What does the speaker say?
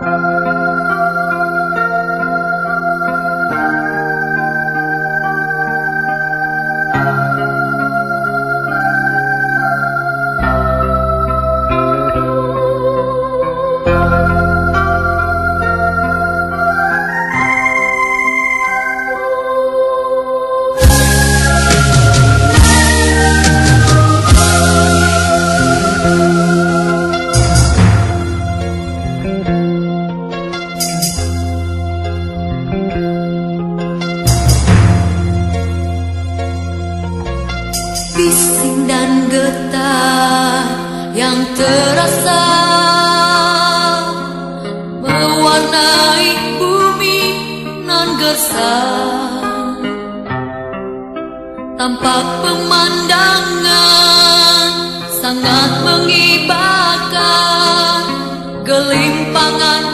Música Bising dan getar yang terasa Mewarnai bumi nan gersang. Tampak pemandangan sangat mengibarkan Gelimpangan